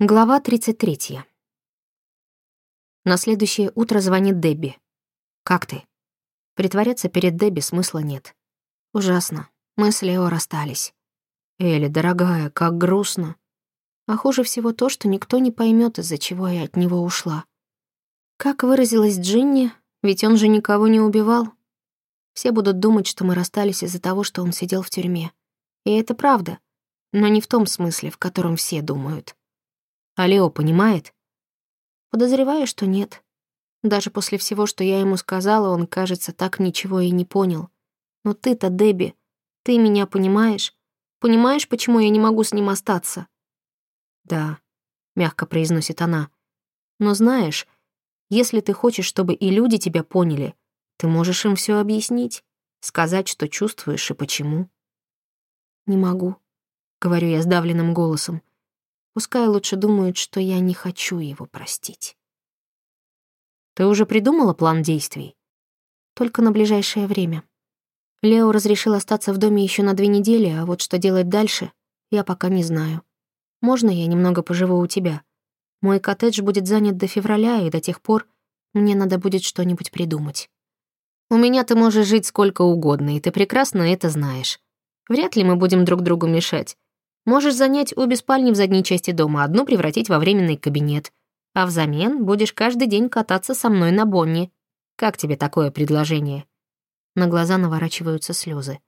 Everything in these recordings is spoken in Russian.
Глава 33. На следующее утро звонит Дебби. «Как ты?» Притворяться перед Дебби смысла нет. Ужасно. Мы с Лео расстались. Элли, дорогая, как грустно. А хуже всего то, что никто не поймет, из-за чего я от него ушла. Как выразилась Джинни, ведь он же никого не убивал. Все будут думать, что мы расстались из-за того, что он сидел в тюрьме. И это правда, но не в том смысле, в котором все думают. А Лео понимает? Подозреваю, что нет. Даже после всего, что я ему сказала, он, кажется, так ничего и не понял. Но ты-то, Дебби, ты меня понимаешь? Понимаешь, почему я не могу с ним остаться? Да, мягко произносит она. Но знаешь, если ты хочешь, чтобы и люди тебя поняли, ты можешь им все объяснить, сказать, что чувствуешь и почему. Не могу, говорю я сдавленным голосом. Пускай лучше думают, что я не хочу его простить. Ты уже придумала план действий? Только на ближайшее время. Лео разрешил остаться в доме еще на две недели, а вот что делать дальше, я пока не знаю. Можно я немного поживу у тебя? Мой коттедж будет занят до февраля, и до тех пор мне надо будет что-нибудь придумать. У меня ты можешь жить сколько угодно, и ты прекрасно это знаешь. Вряд ли мы будем друг другу мешать. Можешь занять обе спальни в задней части дома, одну превратить во временный кабинет. А взамен будешь каждый день кататься со мной на Бонни. Как тебе такое предложение?» На глаза наворачиваются слезы.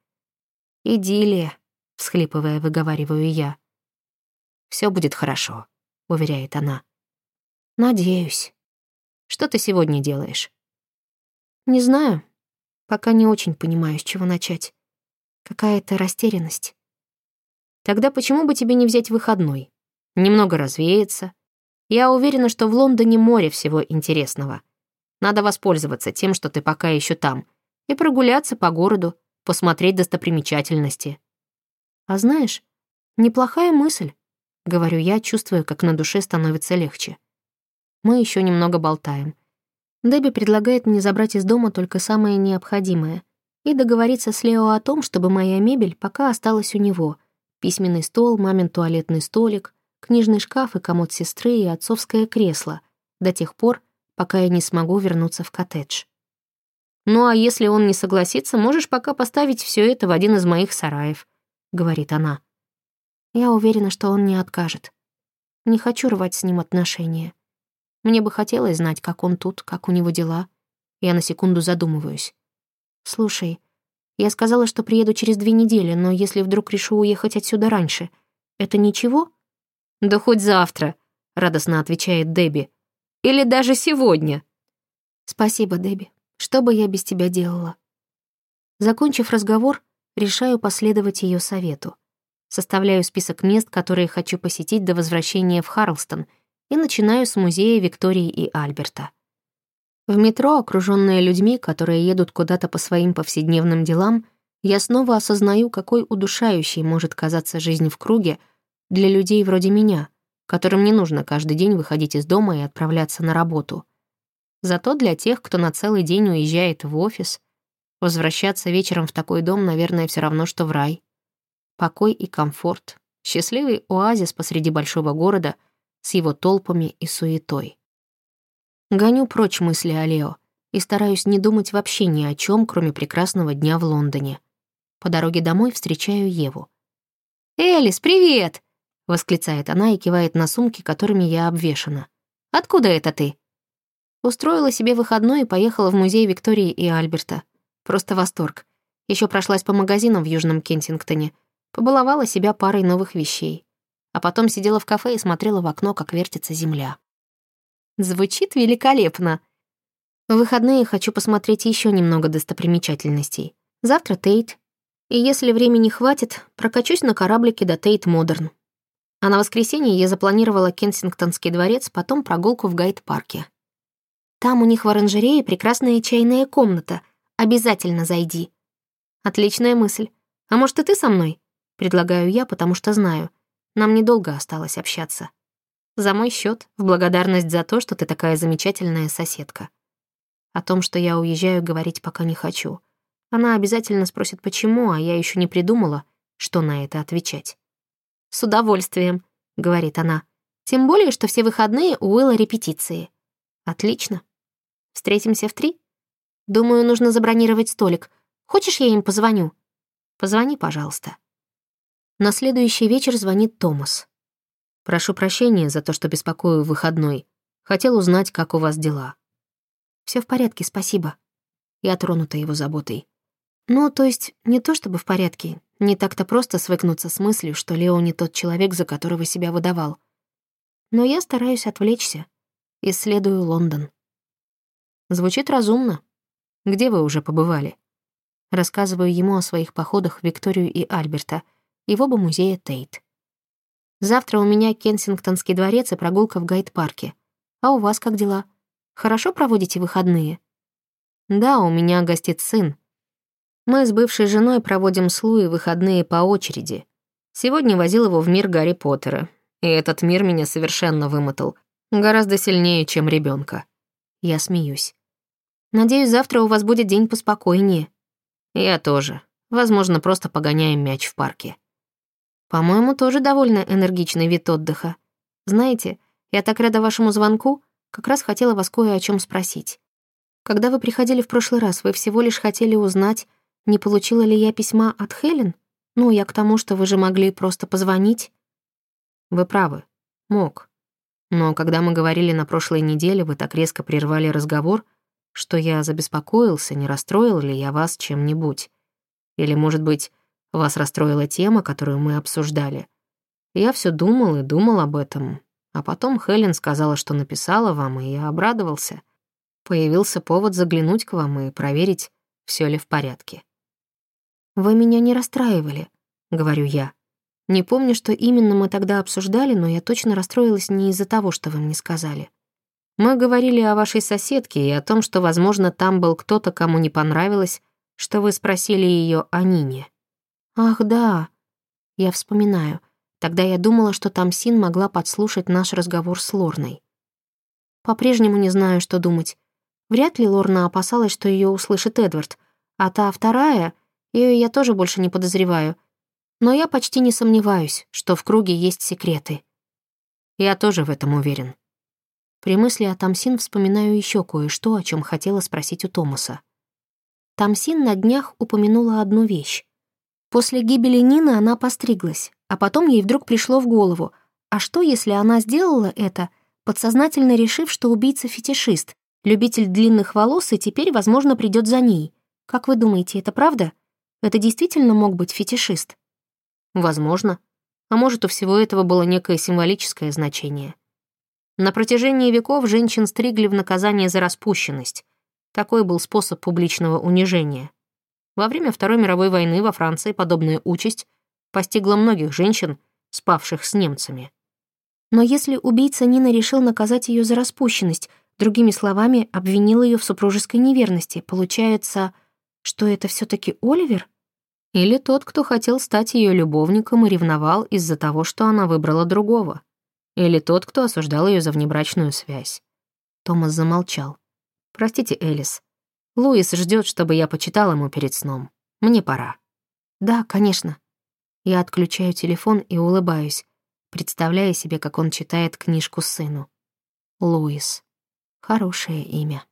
«Идиллия», — всхлипывая, выговариваю я. Все будет хорошо», — уверяет она. «Надеюсь». «Что ты сегодня делаешь?» «Не знаю. Пока не очень понимаю, с чего начать. Какая-то растерянность. Тогда почему бы тебе не взять выходной? Немного развеяться. Я уверена, что в Лондоне море всего интересного. Надо воспользоваться тем, что ты пока еще там, и прогуляться по городу, посмотреть достопримечательности. А знаешь, неплохая мысль, — говорю я, чувствуя, как на душе становится легче. Мы еще немного болтаем. Дебби предлагает мне забрать из дома только самое необходимое и договориться с Лео о том, чтобы моя мебель пока осталась у него — Письменный стол, мамин туалетный столик, книжный шкаф и комод сестры и отцовское кресло до тех пор, пока я не смогу вернуться в коттедж. «Ну а если он не согласится, можешь пока поставить все это в один из моих сараев», — говорит она. Я уверена, что он не откажет. Не хочу рвать с ним отношения. Мне бы хотелось знать, как он тут, как у него дела. Я на секунду задумываюсь. «Слушай, я сказала, что приеду через две недели, но если вдруг решу уехать отсюда раньше, это ничего? Да хоть завтра, радостно отвечает Дебби. Или даже сегодня. Спасибо, Дебби. Что бы я без тебя делала? Закончив разговор, решаю последовать ее совету. Составляю список мест, которые хочу посетить до возвращения в Харлстон, и начинаю с музея Виктории и Альберта. В метро, окружённая людьми, которые едут куда-то по своим повседневным делам, я снова осознаю, какой удушающей может казаться жизнь в круге для людей вроде меня, которым не нужно каждый день выходить из дома и отправляться на работу. Зато для тех, кто на целый день уезжает в офис, возвращаться вечером в такой дом, наверное, все равно, что в рай. Покой и комфорт, счастливый оазис посреди большого города с его толпами и суетой. Гоню прочь мысли о Лео и стараюсь не думать вообще ни о чем, кроме прекрасного дня в Лондоне. По дороге домой встречаю Еву. «Элис, привет!» — восклицает она и кивает на сумки, которыми я обвешана. «Откуда это ты?» Устроила себе выходной и поехала в музей Виктории и Альберта. Просто восторг. Еще прошлась по магазинам в Южном Кенсингтоне, побаловала себя парой новых вещей. А потом сидела в кафе и смотрела в окно, как вертится земля. Звучит великолепно. В выходные хочу посмотреть еще немного достопримечательностей. Завтра Тейт. И если времени хватит, прокачусь на кораблике до Тейт Модерн. А на воскресенье я запланировала Кенсингтонский дворец, потом прогулку в Гайд-парке. Там у них в оранжерее прекрасная чайная комната. Обязательно зайди. Отличная мысль. А может, и ты со мной? Предлагаю я, потому что знаю. Нам недолго осталось общаться. За мой счет, в благодарность за то, что ты такая замечательная соседка. О том, что я уезжаю, говорить пока не хочу. Она обязательно спросит, почему, а я еще не придумала, что на это отвечать. «С удовольствием», — говорит она. Тем более, что все выходные у Уилла репетиции. Отлично. Встретимся в три? Думаю, нужно забронировать столик. Хочешь, я им позвоню? Позвони, пожалуйста. На следующий вечер звонит Томас. Прошу прощения за то, что беспокою выходной. Хотел узнать, как у вас дела. Все в порядке, спасибо. Я тронута его заботой. Ну, то есть, не то чтобы в порядке. Не так-то просто свыкнуться с мыслью, что Лео не тот человек, за которого себя выдавал. Но я стараюсь отвлечься. Исследую Лондон. Звучит разумно. Где вы уже побывали? Рассказываю ему о своих походах Викторию и Альберта и в оба музея Тейт. Завтра у меня Кенсингтонский дворец и прогулка в Гайд-парке. А у вас как дела? Хорошо проводите выходные? Да, у меня гостит сын. Мы с бывшей женой проводим с Луи выходные по очереди. Сегодня возил его в мир Гарри Поттера, и этот мир меня совершенно вымотал. Гораздо сильнее, чем ребенка. Я смеюсь. Надеюсь, завтра у вас будет день поспокойнее. Я тоже. Возможно, просто погоняем мяч в парке. По-моему, тоже довольно энергичный вид отдыха. Знаете, я так рада вашему звонку, как раз хотела вас кое о чем спросить. Когда вы приходили в прошлый раз, вы всего лишь хотели узнать, не получила ли я письма от Хелен? Ну, я к тому, что вы же могли просто позвонить. Вы правы. Мог. Но когда мы говорили на прошлой неделе, вы так резко прервали разговор, что я забеспокоился, не расстроил ли я вас чем-нибудь. Или, может быть, вас расстроила тема, которую мы обсуждали. Я все думал и думал об этом. А потом Хелен сказала, что написала вам, и я обрадовался. Появился повод заглянуть к вам и проверить, все ли в порядке. «Вы меня не расстраивали», — говорю я. Не помню, что именно мы тогда обсуждали, но я точно расстроилась не из-за того, что вы мне сказали. Мы говорили о вашей соседке и о том, что, возможно, там был кто-то, кому не понравилось, что вы спросили ее о Нине. Ах, да. Я вспоминаю. Тогда я думала, что Тамсин могла подслушать наш разговор с Лорной. По-прежнему не знаю, что думать. Вряд ли Лорна опасалась, что ее услышит Эдвард, а та вторая, ее я тоже больше не подозреваю — но я почти не сомневаюсь, что в круге есть секреты. Я тоже в этом уверен. При мысли о Тамсин вспоминаю еще кое-что, о чем хотела спросить у Томаса. Тамсин на днях упомянула одну вещь. После гибели Нины она постриглась, а потом ей вдруг пришло в голову, а что, если она сделала это, подсознательно решив, что убийца фетишист, любитель длинных волос и теперь, возможно, придет за ней? Как вы думаете, это правда? Это действительно мог быть фетишист? Возможно. А может, у всего этого было некое символическое значение. На протяжении веков женщин стригли в наказание за распущенность. Такой был способ публичного унижения. Во время Второй мировой войны во Франции подобная участь постигла многих женщин, спавших с немцами. Но если убийца Нина решил наказать ее за распущенность, другими словами, обвинил ее в супружеской неверности, получается, что это все таки Оливер? Или тот, кто хотел стать ее любовником и ревновал из-за того, что она выбрала другого. Или тот, кто осуждал ее за внебрачную связь. Томас замолчал. «Простите, Элис. Луис ждет, чтобы я почитал ему перед сном. Мне пора». «Да, конечно». Я отключаю телефон и улыбаюсь, представляя себе, как он читает книжку сыну. Луис. Хорошее имя.